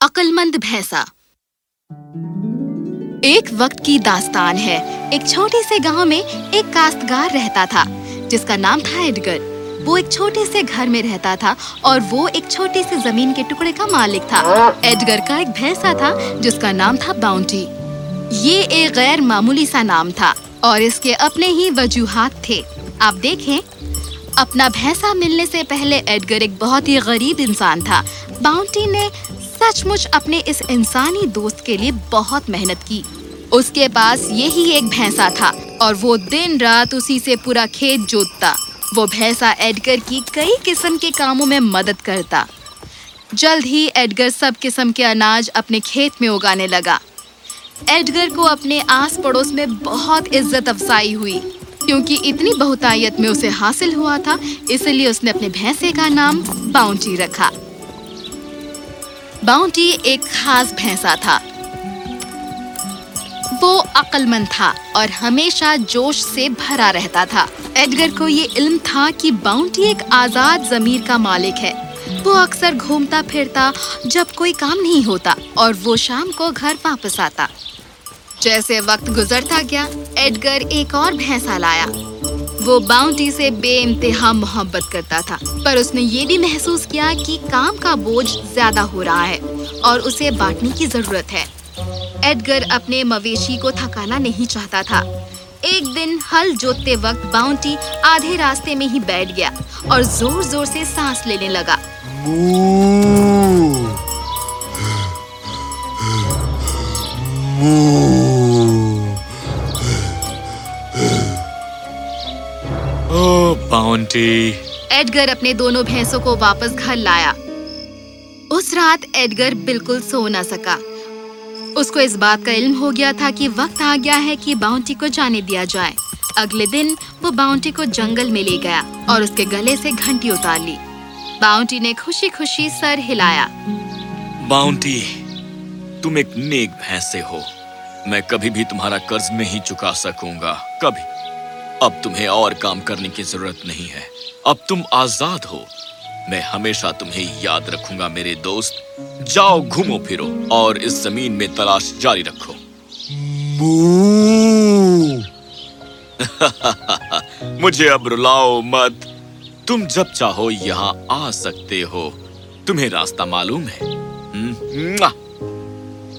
عقل مند بھینسا۔ ایک وقت کی داستان ہے۔ ایک چھوٹے سے گاؤں میں ایک کاشتگار رہتا تھا، جس کا نام تھا ایڈگر۔ وہ ایک چھوٹے سے گھر میں رہتا تھا اور وہ ایک چھوٹی سی زمین کے ٹکڑے کا مالک تھا۔ ایڈگر کا ایک بھینسا تھا، جس کا نام تھا باؤنٹی۔ یہ ایک غیر معمولی سا نام تھا اور اس کے اپنے ہی وجوہات تھے۔ آپ دیکھیں، اپنا بھینسا ملنے سے پہلے ایڈگر ایک بہت ہی غریب انسان تھا۔ باؤنٹی نے سچ مچ اپنے اس انسانی دوست کے لیے بہت محنت کی۔ اس کے پاس یہی ایک بھینسا تھا اور وہ دن رات اسی سے پورا کھیت جوتتا۔ وہ بھینسا ایڈگر کی کئی قسم کے کاموں میں مدد کرتا۔ جلد ہی ایڈگر سب قسم کے اناج اپنے کھیت میں اگانے لگا۔ ایڈگر کو اپنے آس پڑوس میں بہت عزت افزائی ہوئی۔ کیونکہ اتنی بہتائیت میں اسے حاصل ہوا تھا، اس لیے اس نے اپنے بھینسے کا نام باؤنٹی رکھا۔ باؤنٹی ایک خاص بھینسا تھا۔ وہ عقل مند تھا اور ہمیشہ جوش سے بھرا رہتا تھا۔ ایڈگر کو یہ علم تھا کہ باؤنٹی ایک آزاد ضمیر کا مالک ہے۔ وہ اکثر گھومتا پھرتا جب کوئی کام نہیں ہوتا اور وہ شام کو گھر واپس آتا۔ جیسے وقت گزرتا گیا، ایڈگر ایک اور بھینسا لایا۔ وہ باؤنٹی سے بے انتہا محبت کرتا تھا۔ پر اس نے یہ بھی محسوس کیا کہ کام کا بوجھ زیادہ ہو رہا ہے اور اسے بانٹنے کی ضرورت ہے۔ ایڈگر اپنے مویشی کو تھکانا نہیں چاہتا تھا۔ ایک دن ہل جوتتے وقت باؤنٹی آدھے راستے میں ہی بیٹھ گیا اور زور زور سے سانس لینے لگا۔ باؤنٹی ایڈگر اپنے دونوں بھینسوں کو واپس گھر لایا۔ اس رات ایڈگر بالکل سو نہ سکا۔ اس کو اس بات کا علم ہو گیا تھا کہ وقت آ گیا ہے کہ باؤنٹی کو جانے دیا جائے۔ اگلے دن وہ باؤنٹی کو جنگل میں لے گیا اور اس کے گلے سے گھنٹی اتار لی۔ باؤنٹی نے خوشی خوشی سر ہلایا۔ باؤنٹی تم ایک نیک بھینسے ہو۔ میں کبھی بھی تمہارا قرض نہیں چکا سکوں گا۔ کبھی۔ اب تمہیں اور کام کرنے کی ضرورت نہیں ہے۔ اب تم آزاد ہو۔ میں ہمیشہ تمہیں یاد رکھوں گا میرے دوست۔ جاؤ، گھومو، پھرو اور اس زمین میں تلاش جاری رکھو۔ مجھے اب رلاؤ مت۔ تم جب چاہو یہاں آ سکتے ہو۔ تمہیں راستہ معلوم ہے۔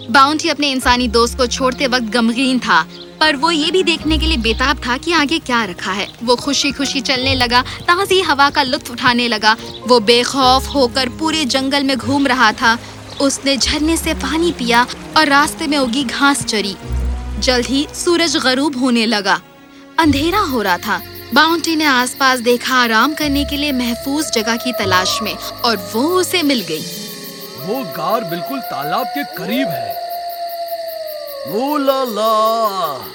باؤنٹی اپنے انسانی دوست کو چھوڑتے وقت غمگین تھا۔ پر وہ یہ بھی دیکھنے کے لیے بےتاب تھا کہ آگے کیا رکھا ہے۔ وہ خوشی خوشی چلنے لگا، تازی ہوا کا لطف اٹھانے لگا۔ وہ بے خوف ہو کر پورے جنگل میں گھوم رہا تھا۔ اس نے جھرنے سے پانی پیا اور راستے میں اگی گھاس چری۔ جلد ہی سورج غروب ہونے لگا۔ اندھیرا ہو رہا تھا۔ باؤنٹی نے آس پاس دیکھا آرام کرنے کے لیے محفوظ جگہ کی تلاش میں اور وہ اسے مل گئی۔ وہ غار بالکل تالاب کے قریب ہے۔ او لا لا۔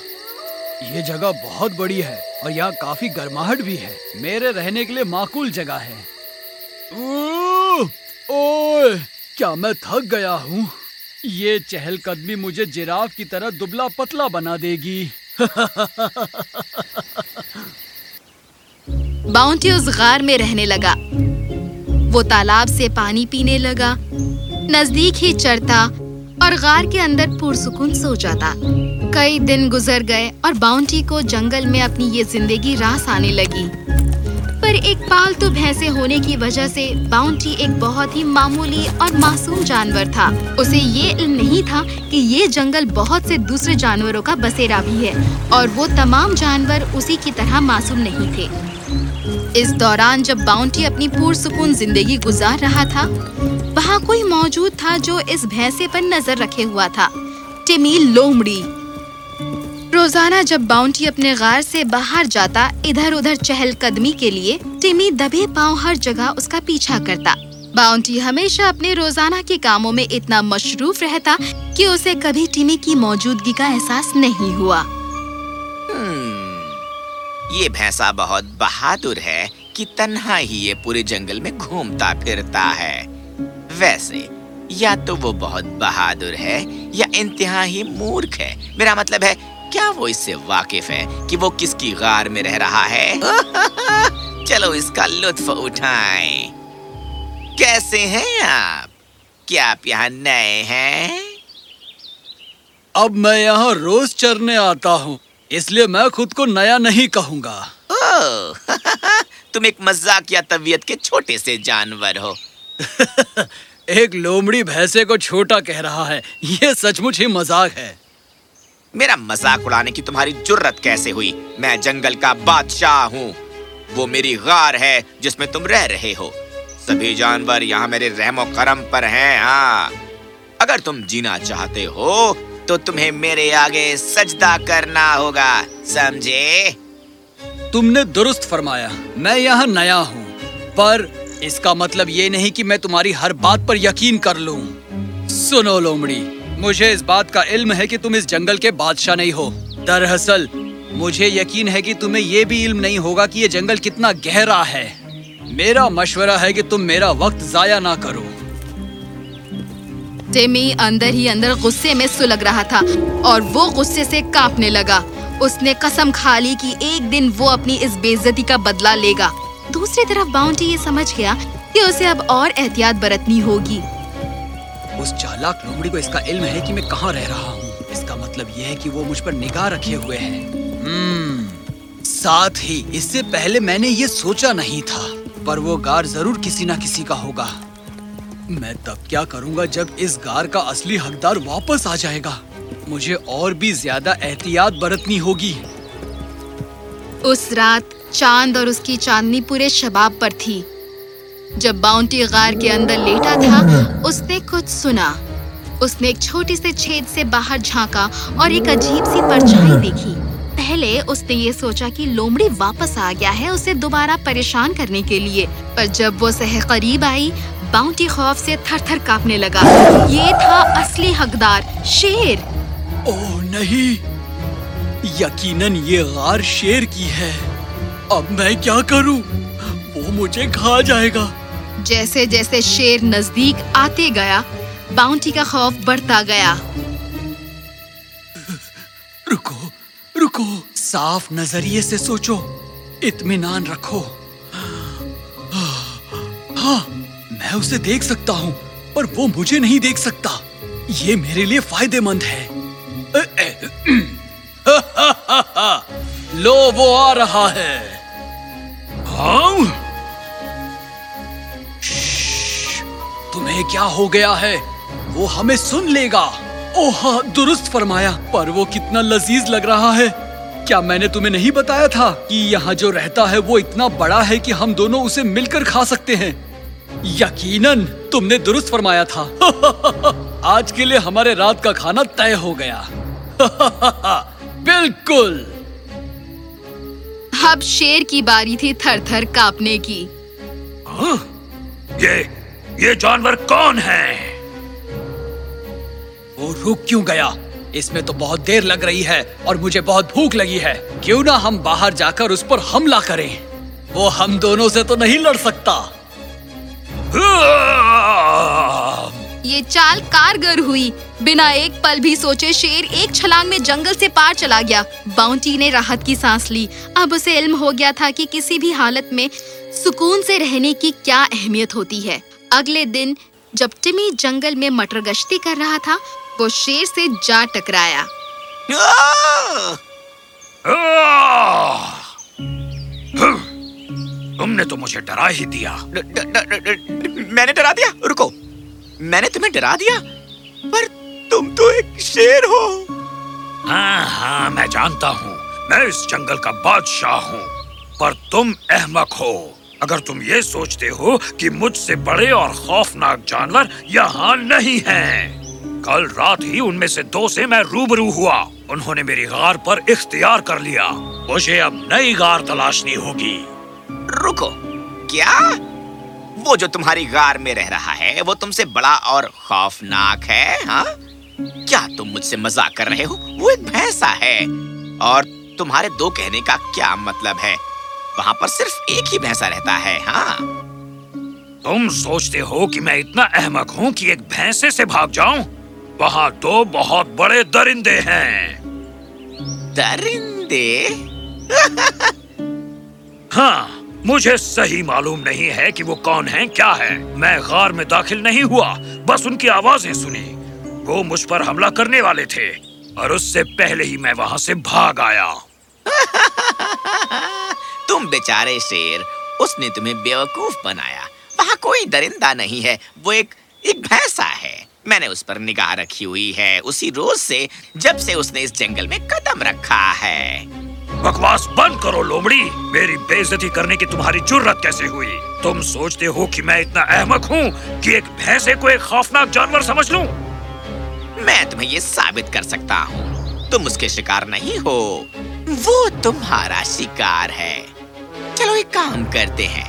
یہ جگہ بہت بڑی ہے اور یہاں کافی گرماہٹ بھی ہے۔ میرے رہنے کے لیے معقول جگہ ہے۔ اوہ، کیا میں تھک گیا ہوں۔ یہ چہل قدمی مجھے جراف کی طرح دبلا پتلا بنا دے گی۔ باؤنٹی اس غار میں رہنے لگا۔ وہ تالاب سے پانی پینے لگا۔ نزدیک ہی چڑھتا۔ اور غار کے اندر پرسکون سو جاتا۔ کئی دن گزر گئے اور باؤنٹی کو جنگل میں اپنی یہ زندگی راس آنے لگی۔ پر ایک پالتو بھینسے ہونے کی وجہ سے باؤنٹی ایک بہت ہی معمولی اور معصوم جانور تھا۔ اسے یہ علم نہیں تھا کہ یہ جنگل بہت سے دوسرے جانوروں کا بسیرا بھی ہے اور وہ تمام جانور اسی کی طرح معصوم نہیں تھے۔ اس دوران جب باؤنٹی اپنی پرسکون زندگی گزار رہا تھا، وہاں کوئی موجود تھا جو اس بھینسے پر نظر رکھے ہوا تھا، ٹیمی لومڑی۔ روزانہ جب باؤنٹی اپنے غار سے باہر جاتا، ادھر ادھر چہل قدمی کے لیے ٹیمی دبے پاؤں ہر جگہ اس کا پیچھا کرتا۔ باؤنٹی ہمیشہ اپنے روزانہ کے کاموں میں اتنا مصروف رہتا کہ اسے کبھی ٹیمی کی موجودگی کا احساس نہیں ہوا۔ یہ بھینسا بہت بہادر ہے کہ تنہا ہی یہ پورے جنگل میں گھومتا پھرتا ہے۔ ویسے، یا تو وہ بہت بہادر ہے یا انتہا ہی مورکھ ہے۔ میرا مطلب ہے، کیا وہ اس سے واقف ہے کہ وہ کس کی غار میں رہ رہا ہے؟ چلو اس کا لطف اٹھائیں۔ کیسے ہیں آپ؟ اس لیے میں خود کو نیا نہیں کہوں گا۔ تم ایک مزاق یا طبیعت کے چھوٹے سے جانور ہو۔ ایک لومڑی بھینسے کو چھوٹا کہہ رہا ہے۔ یہ سچ مچ ہی مزاق ہے۔ میرا مزاق اڑانے کی تمہاری جرت کیسے ہوئی؟ میں جنگل کا بادشاہ ہوں۔ وہ میری غار ہے جس میں تم رہ رہے ہو۔ سبھی جانور یہاں میرے رحم و کرم پر ہیں ہاں۔ اگر تم جینا چاہتے ہو تو تمہیں میرے آگے سجدہ کرنا ہوگا، سمجھے؟ تم نے درست فرمایا، میں یہاں نیا ہوں، پر اس کا مطلب یہ نہیں کہ میں تمہاری ہر بات پر یقین کر لوں۔ سنو لومڑی، مجھے اس بات کا علم ہے کہ تم اس جنگل کے بادشاہ نہیں ہو۔ دراصل، مجھے یقین ہے کہ تمہیں یہ بھی علم نہیں ہوگا کہ یہ جنگل کتنا گہرا ہے۔ میرا مشورہ ہے کہ تم میرا وقت ضائع نہ کرو۔ ٹیمی اندر ہی اندر غصے میں سلگ رہا تھا اور وہ غصے سے کاپنے لگا۔ اس نے قسم کھا لی کہ ایک دن وہ اپنی اس بےزتی کا بدلہ لے گا۔ دوسری طرف باؤنڈی یہ سمجھ گیا کہ اسے اب اور احتیاط برتنی ہوگی۔ اس چالاک لومڑی کو اس کا علم ہے کہ میں کہاں رہ رہا ہوں۔ اس کا مطلب یہ ہے کہ وہ مجھ پر نگاہ رکھے ہوئے ہیں۔ ساتھ ہی، اس سے پہلے میں نے یہ سوچا نہیں تھا، پر وہ گار ضرور کسی نہ کسی کا ہوگا۔ میں تب کیا کروں گا جب اس گار کا اصلی حقدار واپس آ جائے گا؟ مجھے اور بھی زیادہ احتیاط برتنی ہوگی۔ اس رات چاند اور اس کی چاندنی پورے شباب پر تھی۔ جب باؤنٹی غار کے اندر لیٹا تھا، اس نے کچھ سنا۔ اس نے ایک چھوٹی سے چھید سے باہر جھانکا اور ایک عجیب سی پرچھائی دیکھی۔ پہلے اس نے یہ سوچا کہ لومڑی واپس آ گیا ہے اسے دوبارہ پریشان کرنے کے لیے۔ پر جب وہ سہ قریب آئی باؤنٹی خوف سے تھر تھر کاپنے لگا۔ یہ تھا اصلی حقدار شیر۔ او نہیں۔ یقیناً یہ غار شیر کی ہے۔ اب میں کیا کروں؟ وہ مجھے کھا جائے گا۔ جیسے جیسے شیر نزدیک آتے گیا باؤنٹی کا خوف بڑھتا گیا۔ رکو رکو۔ صاف نظریے سے سوچو۔ اطمینان رکھو۔ میں اسے دیکھ سکتا ہوں، پر وہ مجھے نہیں دیکھ سکتا۔ یہ میرے لیے فائدے مند ہے۔ لو، وہ آ رہا ہے۔ تمہیں کیا ہو گیا ہے؟ وہ ہمیں سن لے گا۔ اوہ درست فرمایا۔ پر وہ کتنا لذیذ لگ رہا ہے۔ کیا میں نے تمہیں نہیں بتایا تھا کہ یہاں جو رہتا ہے وہ اتنا بڑا ہے کہ ہم دونوں اسے مل کر کھا سکتے ہیں؟ یقیناً تم نے درست فرمایا تھا۔ آج کے لیے ہمارے رات کا کھانا طے ہو گیا۔ بالکل۔ اب شیر کی باری تھی تھر تھر کاپنے کی۔ ہاں؟ یہ یہ جانور کون ہے؟ وہ رک کیوں گیا؟ اس میں تو بہت دیر لگ رہی ہے اور مجھے بہت بھوک لگی ہے۔ کیوں نہ ہم باہر جا کر اس پر حملہ کریں۔ وہ ہم دونوں سے تو نہیں لڑ سکتا۔ یہ چال کارگر ہوئی۔ بنا ایک پل بھی سوچے شیر ایک چھلانگ میں جنگل سے پار چلا گیا۔ باؤنٹی نے راحت کی سانس لی۔ اب اسے علم ہو گیا تھا کہ کسی بھی حالت میں سکون سے رہنے کی کیا اہمیت ہوتی ہے۔ اگلے دن جب ٹمی جنگل میں مٹر گشتی کر رہا تھا، وہ شیر سے جا ٹکرایا۔ تم نے تو مجھے ڈرا ہی دیا۔ میں نے ڈرا دیا؟ رکو۔ میں نے تمہیں ڈرا دیا؟ پر تم تو ایک شیر ہو۔ ہاں ہاں میں جانتا ہوں۔ میں اس جنگل کا بادشاہ ہوں۔ پر تم احمق ہو۔ اگر تم یہ سوچتے ہو کہ مجھ سے بڑے اور خوفناک جانور یہاں نہیں ہیں۔ کل رات ہی ان میں سے دو سے میں روبرو ہوا۔ انہوں نے میری غار پر اختیار کر لیا۔ مجھے اب نئی غار تلاشنی ہوگی۔ رکو۔ کیا؟ وہ جو تمہاری غار میں رہ رہا ہے وہ تم سے بڑا اور خوفناک ہے ہاں؟ کیا تم مجھ سے مزاق کر رہے ہو؟ وہ ایک بھینسا ہے۔ اور تمہارے دو کہنے کا کیا مطلب ہے؟ وہاں پر صرف ایک ہی بھینسا رہتا ہے ہاں؟ تم سوچتے ہو کہ میں اتنا احمق ہوں کہ ایک بھینسے سے بھاگ جاؤں؟ وہاں تو بہت بڑے درندے ہیں۔ درندے؟ ہاں۔ مجھے صحیح معلوم نہیں ہے کہ وہ کون ہیں، کیا ہیں۔ میں غار میں داخل نہیں ہوا، بس ان کی آوازیں سنی وہ مجھ پر حملہ کرنے والے تھے، اور اس سے پہلے ہی میں وہاں سے بھاگ آیا۔ تم بیچارے شیر، اس نے تمہیں بیوقوف بنایا۔ وہاں کوئی درندہ نہیں ہے، وہ ایک ایک بھینسا ہے۔ میں نے اس پر نگاہ رکھی ہوئی ہے، اسی روز سے جب سے اس نے اس جنگل میں قدم رکھا ہے۔ بکواس بند کرو لومڑی۔ میری بےزتی کرنے کی تمہاری جرت کیسے ہوئی؟ تم سوچتے ہو کہ میں اتنا احمق ہوں کہ ایک بھینسے کو ایک خوفناک جانور سمجھ لوں؟ میں تمہیں یہ ثابت کر سکتا ہوں، تم اس کے شکار نہیں ہو۔ وہ تمہارا شکار ہے۔ چلو ایک کام کرتے ہیں۔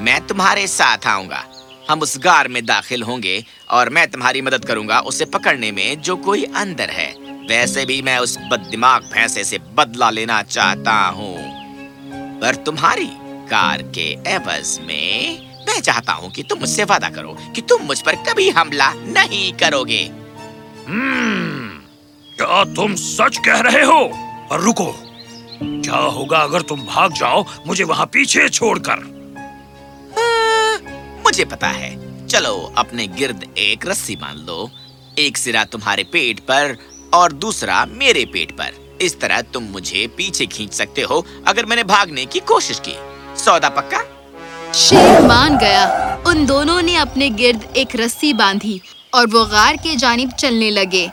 میں تمہارے ساتھ آؤں گا۔ ہم اس گار میں داخل ہوں گے اور میں تمہاری مدد کروں گا، اسے پکڑنے میں جو کوئی اندر ہے۔ ویسے بھی میں اس بد دماغ پھینسے سے بدلہ لینا چاہتا ہوں۔ پر تمہاری کار کے عوض میں میں چاہتا ہوں کہ تم مجھ سے وعدہ کرو کہ تم مجھ پر کبھی حملہ نہیں کرو گے۔ hmm, کیا تم سچ کہہ رہے ہو؟ اور رکو کیا ہوگا اگر تم بھاگ جاؤ مجھے وہاں پیچھے چھوڑ کر؟ ہاں، مجھے پتا ہے۔ چلو اپنے گرد ایک رسی باندھ لو۔ ایک سرا تمہارے پیٹ پر اور دوسرا میرے پیٹ پر۔ اس طرح تم مجھے پیچھے کھینچ سکتے ہو اگر میں نے بھاگنے کی کوشش کی۔ سودا پکا؟ شیر مان گیا۔ ان دونوں نے اپنے گرد ایک رسی باندھی اور وہ غار کے جانب چلنے لگے۔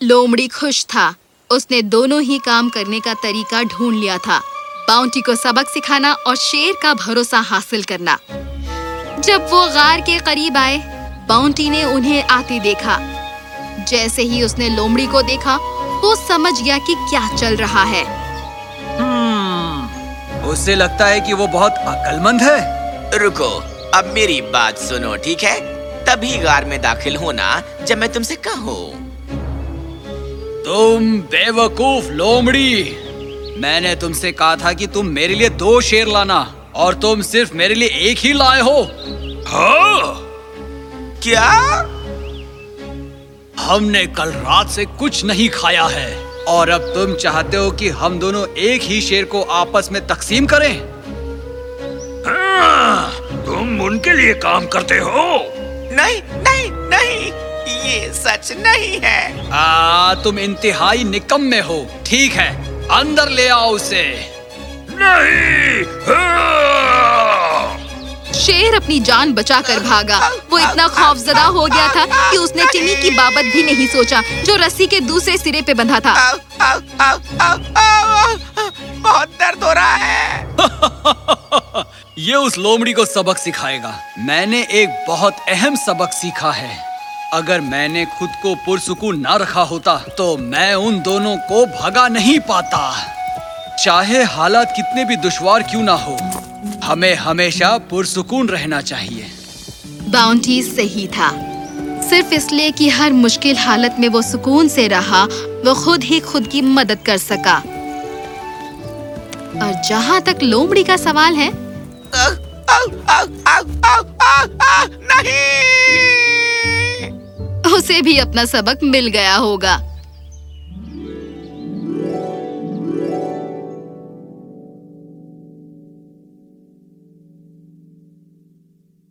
لومڑی خوش تھا۔ اس نے دونوں ہی کام کرنے کا طریقہ ڈھونڈ لیا تھا۔ باؤنٹی کو سبق سکھانا اور شیر کا بھروسہ حاصل کرنا۔ جب وہ غار کے قریب آئے، باؤنٹی نے انہیں آتے دیکھا۔ جیسے ہی اس نے لومڑی کو دیکھا تو سمجھ گیا کہ کیا چل رہا ہے۔ اس سے لگتا ہے کہ وہ بہت عقل مند ہے۔ رکو اب میری بات سنو ٹھیک ہے؟ تبھی غار میں داخل ہونا جب میں تم سے کہوں۔ تم بے وقوف لومڑی۔ میں نے تم سے کہا تھا کہ تم میرے لیے دو شیر لانا اور تم صرف میرے لیے ایک ہی لائے ہو۔ ہاں؟ کیا؟ ہم نے کل رات سے کچھ نہیں کھایا ہے۔ اور اب تم چاہتے ہو کہ ہم دونوں ایک ہی شیر کو آپس میں تقسیم کریں؟ ہاں، تم ان کے لیے کام کرتے ہو۔ نہیں نہیں نہیں یہ سچ نہیں ہے۔ آ تم انتہائی نکم میں ہو۔ ٹھیک ہے اندر لے آؤ اسے۔ نہیں ہاں۔ شیر اپنی جان بچا کر بھاگا۔ وہ اتنا خوف زدہ ہو گیا تھا کہ اس نے ٹمی کی بابت بھی نہیں سوچا جو رسی کے دوسرے سرے پہ بندھا تھا۔ بہت درد ہو رہا ہے۔ یہ اس لومڑی کو سبق سکھائے گا۔ میں نے ایک بہت اہم سبق سیکھا ہے۔ اگر میں نے خود کو پرسکون نہ رکھا ہوتا تو میں ان دونوں کو بھگا نہیں پاتا۔ چاہے حالات کتنے بھی دشوار کیوں نہ ہو۔ ہمیں ہمیشہ پرسکون رہنا چاہیے۔ باؤنٹی صحیح تھا۔ صرف اس لیے کہ ہر مشکل حالت میں وہ سکون سے رہا وہ خود ہی خود کی مدد کر سکا۔ اور جہاں تک لومڑی کا سوال ہے؟ اسے بھی اپنا سبق مل گیا ہوگا۔